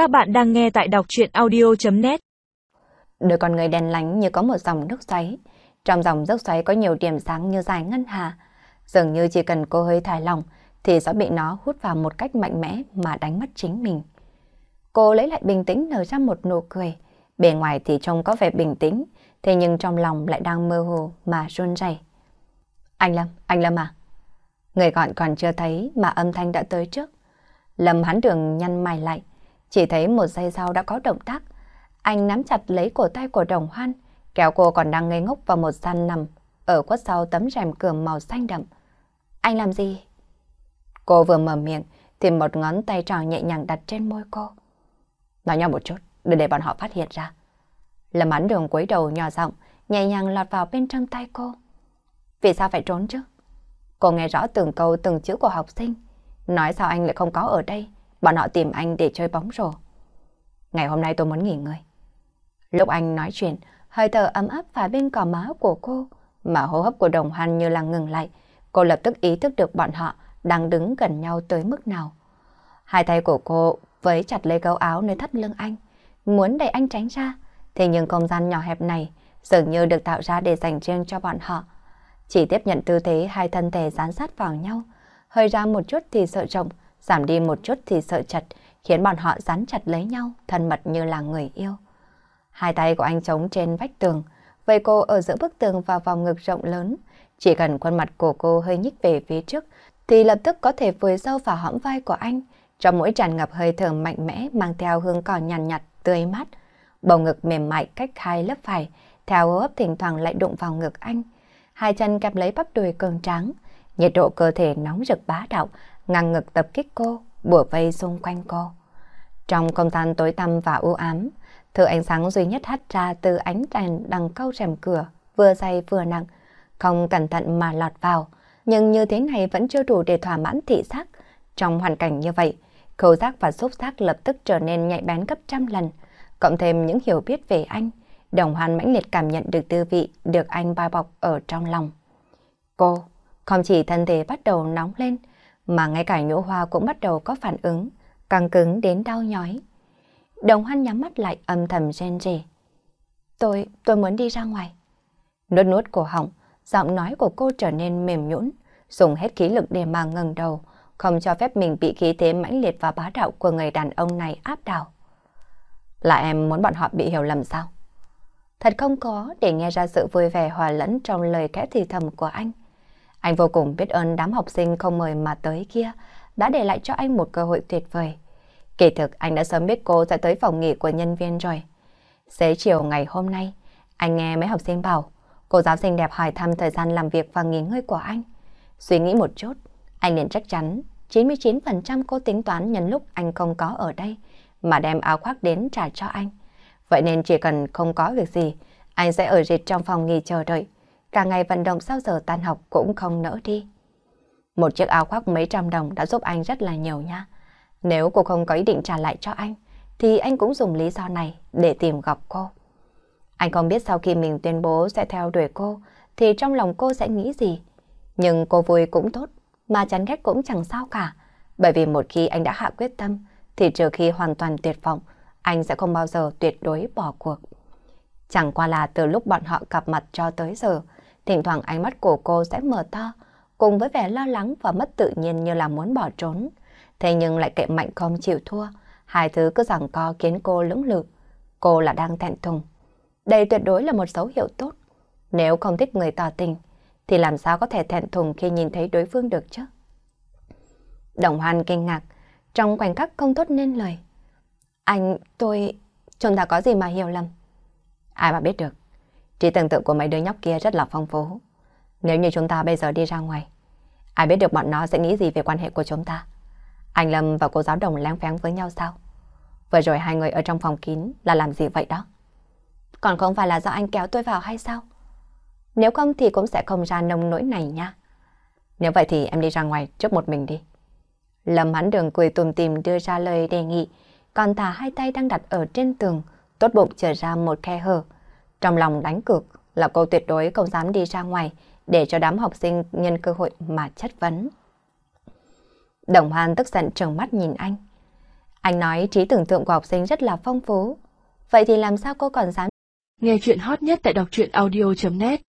Các bạn đang nghe tại đọc chuyện audio.net Đôi con người đèn lánh như có một dòng nước xoáy. Trong dòng nước xoáy có nhiều điểm sáng như dài ngân hà. Dường như chỉ cần cô hơi thải lòng thì sẽ bị nó hút vào một cách mạnh mẽ mà đánh mất chính mình. Cô lấy lại bình tĩnh nở ra một nụ cười. Bề ngoài thì trông có vẻ bình tĩnh, thế nhưng trong lòng lại đang mơ hồ mà run rẩy. Anh Lâm, anh Lâm à? Người gọi còn chưa thấy mà âm thanh đã tới trước. Lâm hắn đường nhăn mày lại, chỉ thấy một giây sau đã có động tác. Anh nắm chặt lấy cổ tay của đồng hoan, kéo cô còn đang ngây ngốc vào một gian nằm, ở quất sau tấm rèm cửa màu xanh đậm. Anh làm gì? Cô vừa mở miệng, thì một ngón tay tròn nhẹ nhàng đặt trên môi cô. Nói nhau một chút, đừng để bọn họ phát hiện ra. Lâm án đường cúi đầu nhỏ giọng, nhẹ nhàng lọt vào bên trong tay cô. Vì sao phải trốn chứ? Cô nghe rõ từng câu từng chữ của học sinh. Nói sao anh lại không có ở đây? Bọn họ tìm anh để chơi bóng rổ. Ngày hôm nay tôi muốn nghỉ ngơi. Lúc anh nói chuyện, hơi thở ấm áp phả bên cỏ má của cô, mà hô hấp của đồng hành như là ngừng lại. Cô lập tức ý thức được bọn họ đang đứng gần nhau tới mức nào. Hai tay của cô với chặt lấy gấu áo nơi thắt lưng anh, muốn đẩy anh tránh ra. Thế nhưng không gian nhỏ hẹp này dường như được tạo ra để dành riêng cho bọn họ. Chỉ tiếp nhận tư thế hai thân thể dán sát vào nhau, hơi ra một chút thì sợ rộng, giảm đi một chút thì sợ chặt, khiến bọn họ dán chặt lấy nhau, thân mật như là người yêu. Hai tay của anh chống trên vách tường, vây cô ở giữa bức tường và vòng ngực rộng lớn. Chỉ cần khuôn mặt của cô hơi nhích về phía trước, thì lập tức có thể vùi sâu vào hõm vai của anh. Trong mỗi tràn ngập hơi thở mạnh mẽ mang theo hương cỏ nhàn nhạt, nhạt, tươi mát. Bầu ngực mềm mại cách hai lớp vải, theo hô hấp thỉnh thoảng lại đụng vào ngực anh. Hai chân kẹp lấy bắp đùi cường tráng, nhiệt độ cơ thể nóng rực bá đạo, ngang ngực tập kích cô, bủa vây xung quanh cô. Trong không gian tối tăm và u ám, thứ ánh sáng duy nhất hắt ra từ ánh đèn đằng câu rèm cửa, vừa dày vừa nặng, không cẩn thận mà lọt vào. Nhưng như thế này vẫn chưa đủ để thỏa mãn thị giác. Trong hoàn cảnh như vậy, khẩu giác và xúc giác lập tức trở nên nhạy bén gấp trăm lần, cộng thêm những hiểu biết về anh. Đồng Hoan mãnh liệt cảm nhận được tư vị được anh bao bọc ở trong lòng. Cô, không chỉ thân thể bắt đầu nóng lên, mà ngay cả nhũ hoa cũng bắt đầu có phản ứng, căng cứng đến đau nhói. Đồng Hoan nhắm mắt lại âm thầm rên rỉ. Tôi, tôi muốn đi ra ngoài. Nuốt nuốt cổ họng, giọng nói của cô trở nên mềm nhũn, dùng hết khí lực để mà ngẩng đầu, không cho phép mình bị khí thế mãnh liệt và bá đạo của người đàn ông này áp đảo. Là em muốn bọn họ bị hiểu lầm sao? Thật không có để nghe ra sự vui vẻ hòa lẫn trong lời kẽ thì thầm của anh. Anh vô cùng biết ơn đám học sinh không mời mà tới kia, đã để lại cho anh một cơ hội tuyệt vời. Kỳ thực anh đã sớm biết cô sẽ tới phòng nghỉ của nhân viên rồi. Xế chiều ngày hôm nay, anh nghe mấy học sinh bảo, cô giáo xinh đẹp hỏi thăm thời gian làm việc và nghỉ ngơi của anh. Suy nghĩ một chút, anh liền chắc chắn 99% cô tính toán nhân lúc anh không có ở đây mà đem áo khoác đến trả cho anh. Vậy nên chỉ cần không có việc gì, anh sẽ ở dịch trong phòng nghỉ chờ đợi. Cả ngày vận động sau giờ tan học cũng không nỡ đi. Một chiếc áo khoác mấy trăm đồng đã giúp anh rất là nhiều nha. Nếu cô không có ý định trả lại cho anh, thì anh cũng dùng lý do này để tìm gặp cô. Anh không biết sau khi mình tuyên bố sẽ theo đuổi cô, thì trong lòng cô sẽ nghĩ gì. Nhưng cô vui cũng tốt, mà chán ghét cũng chẳng sao cả. Bởi vì một khi anh đã hạ quyết tâm, thì trừ khi hoàn toàn tuyệt vọng, anh sẽ không bao giờ tuyệt đối bỏ cuộc. Chẳng qua là từ lúc bọn họ gặp mặt cho tới giờ, thỉnh thoảng ánh mắt của cô sẽ mở to, cùng với vẻ lo lắng và mất tự nhiên như là muốn bỏ trốn. Thế nhưng lại kệ mạnh không chịu thua, hai thứ cứ rằng co khiến cô lưỡng lự. Cô là đang thẹn thùng. Đây tuyệt đối là một dấu hiệu tốt. Nếu không thích người tỏ tình, thì làm sao có thể thẹn thùng khi nhìn thấy đối phương được chứ? Đồng Hoan kinh ngạc, trong khoảnh khắc không tốt nên lời. Anh, tôi... Chúng ta có gì mà hiểu lầm? Ai mà biết được. Trí tưởng tượng của mấy đứa nhóc kia rất là phong phú. Nếu như chúng ta bây giờ đi ra ngoài, ai biết được bọn nó sẽ nghĩ gì về quan hệ của chúng ta? Anh Lâm và cô giáo đồng lén phén với nhau sao? Vừa rồi hai người ở trong phòng kín là làm gì vậy đó? Còn không phải là do anh kéo tôi vào hay sao? Nếu không thì cũng sẽ không ra nông nỗi này nha. Nếu vậy thì em đi ra ngoài trước một mình đi. Lâm hắn đường cười tùm tìm đưa ra lời đề nghị, còn thả hai tay đang đặt ở trên tường, tốt bụng trở ra một khe hở. Trong lòng đánh cược là cô tuyệt đối không dám đi ra ngoài để cho đám học sinh nhân cơ hội mà chất vấn. Đồng Hoan tức giận trừng mắt nhìn anh. Anh nói trí tưởng tượng của học sinh rất là phong phú. Vậy thì làm sao cô còn dám? Nghe chuyện hot nhất tại đọc truyện audio.net